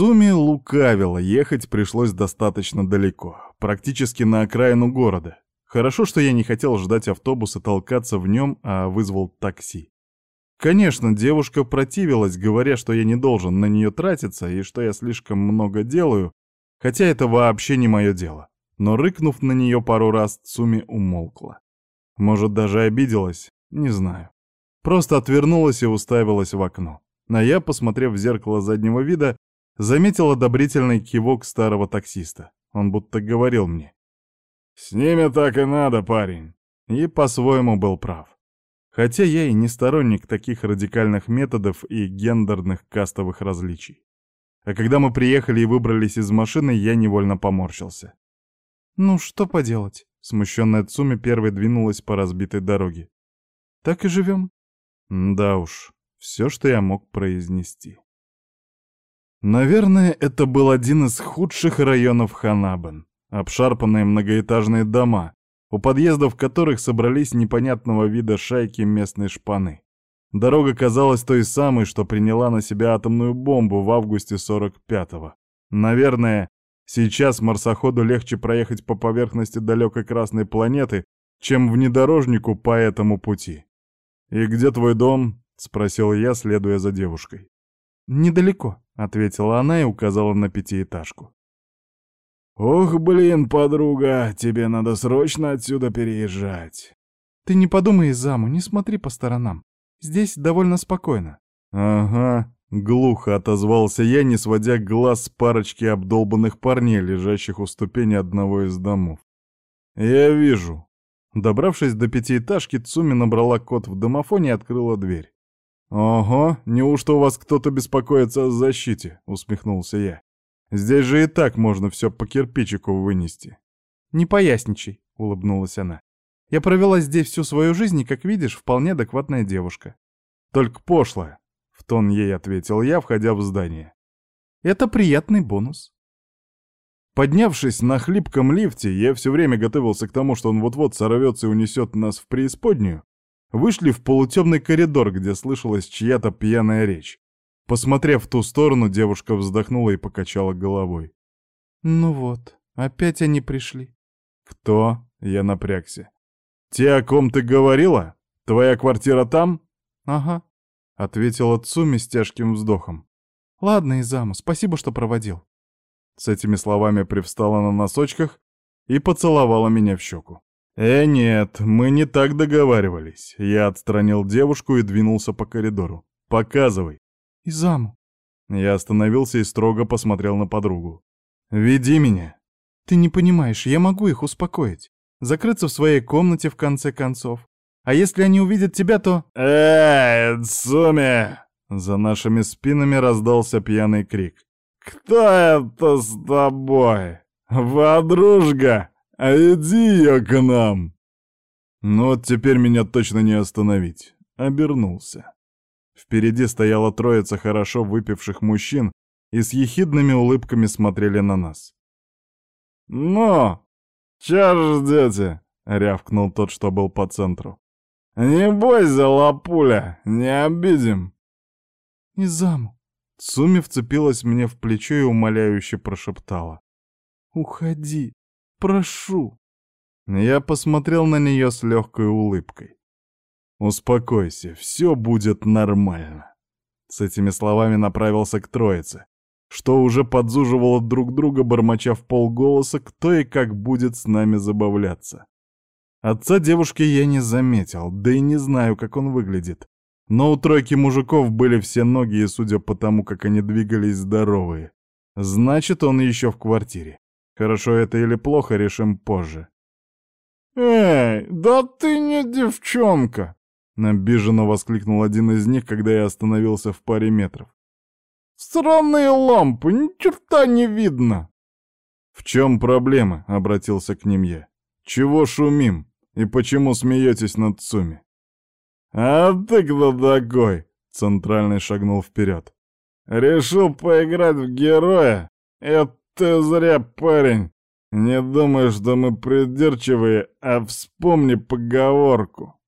Цуми лукавила, ехать пришлось достаточно далеко, практически на окраину города. Хорошо, что я не хотел ждать автобуса, толкаться в нем, а вызвал такси. Конечно, девушка противилась, говоря, что я не должен на нее тратиться и что я слишком много делаю, хотя это вообще не мое дело. Но рыкнув на нее пару раз, Цуми умолкла. Может, даже обиделась, не знаю. Просто отвернулась и уставилась в окно. А я, посмотрев в зеркало заднего вида, заметил одобрительный кивок старого таксиста. Он будто говорил мне. «С ними так и надо, парень». И по-своему был прав. Хотя я и не сторонник таких радикальных методов и гендерных кастовых различий. А когда мы приехали и выбрались из машины, я невольно поморщился. «Ну, что поделать?» — смущенная Цуми первой двинулась по разбитой дороге. «Так и живем?» Да уж, все, что я мог произнести. Наверное, это был один из худших районов Ханабен. Обшарпанные многоэтажные дома, у подъездов которых собрались непонятного вида шайки местной шпаны. Дорога казалась той самой, что приняла на себя атомную бомбу в августе 45-го. Наверное, сейчас марсоходу легче проехать по поверхности далекой Красной планеты, чем внедорожнику по этому пути. «И где твой дом?» — спросил я, следуя за девушкой. «Недалеко», — ответила она и указала на пятиэтажку. «Ох, блин, подруга, тебе надо срочно отсюда переезжать». «Ты не подумай, заму, не смотри по сторонам. Здесь довольно спокойно». «Ага», — глухо отозвался я, не сводя глаз с парочки обдолбанных парней, лежащих у ступени одного из домов. «Я вижу». Добравшись до пятиэтажки, Цуми набрала код в домофоне и открыла дверь. «Ого, неужто у вас кто-то беспокоится о защите?» — усмехнулся я. Здесь же и так можно все по кирпичику вынести. Не поясничай, улыбнулась она. Я провела здесь всю свою жизнь и, как видишь, вполне адекватная девушка. Только пошлая, в тон ей ответил я, входя в здание. Это приятный бонус. Поднявшись на хлипком лифте, я все время готовился к тому, что он вот-вот сорвется и унесет нас в преисподнюю, вышли в полутемный коридор, где слышалась чья-то пьяная речь. Посмотрев в ту сторону, девушка вздохнула и покачала головой. «Ну вот, опять они пришли». «Кто?» — я напрягся. «Те, о ком ты говорила? Твоя квартира там?» «Ага», — ответила Цуми с тяжким вздохом. «Ладно, Изаму, спасибо, что проводил». С этими словами привстала на носочках и поцеловала меня в щеку. «Э, нет, мы не так договаривались». Я отстранил девушку и двинулся по коридору. «Показывай». И заму. Я остановился и строго посмотрел на подругу. «Веди меня!» «Ты не понимаешь, я могу их успокоить. Закрыться в своей комнате в конце концов. А если они увидят тебя, то...» «Эй, Цуми!» За нашими спинами раздался пьяный крик. «Кто это с тобой? Подружка? А иди ее к нам!» Ну вот теперь меня точно не остановить. Обернулся. Впереди стояла троица хорошо выпивших мужчин и с ехидными улыбками смотрели на нас. «Ну, чё ждете?» — рявкнул тот, что был по центру. «Не бойся, лапуля, не обидим!» «И заму!» Суми вцепилась мне в плечо и умоляюще прошептала. «Уходи, прошу!» Я посмотрел на нее с легкой улыбкой. «Успокойся, все будет нормально». С этими словами направился к троице, что уже подзуживало друг друга, бормоча в полголоса, кто и как будет с нами забавляться. Отца девушки я не заметил, да и не знаю, как он выглядит. Но у тройки мужиков были все ноги, и судя по тому, как они двигались, здоровые. Значит, он еще в квартире. Хорошо это или плохо, решим позже. «Эй, да ты не девчонка!» Обиженно воскликнул один из них, когда я остановился в паре метров. «Странные лампы, ни черта не видно!» «В чем проблема?» — обратился к ним я. «Чего шумим? И почему смеетесь над Цуми?» «А ты кто такой?» — Центральный шагнул вперед. «Решил поиграть в героя? Это ты зря, парень. Не думай, что мы придирчивые, а вспомни поговорку».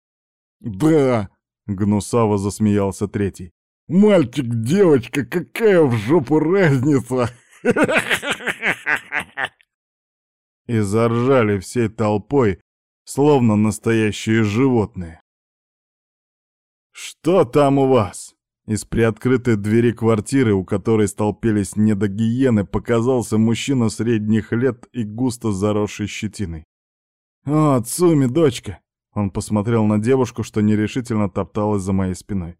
«Да!» — гнусаво засмеялся третий. Мальчик, девочка, какая в жопу разница? И заржали всей толпой, словно настоящие животные. «Что там у вас?» Из приоткрытой двери квартиры, у которой столпились недогиены, показался мужчина средних лет и густо заросший щетиной. «О, Цуми, дочка!» Он посмотрел на девушку, что нерешительно топталась за моей спиной.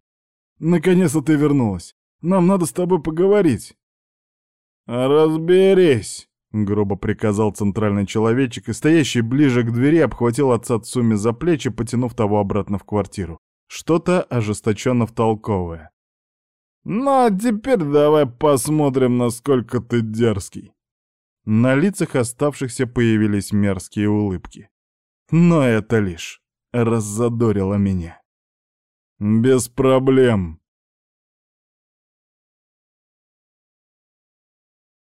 «Наконец-то ты вернулась. Нам надо с тобой поговорить». «Разберись!» — грубо приказал центральный человечек, и стоящий ближе к двери обхватил отца Цуми за плечи, потянув того обратно в квартиру. Что-то ожесточенно втолковывая. «Ну а теперь давай посмотрим, насколько ты дерзкий». На лицах оставшихся появились мерзкие улыбки. Но это лишь раззадорило меня. «Без проблем»,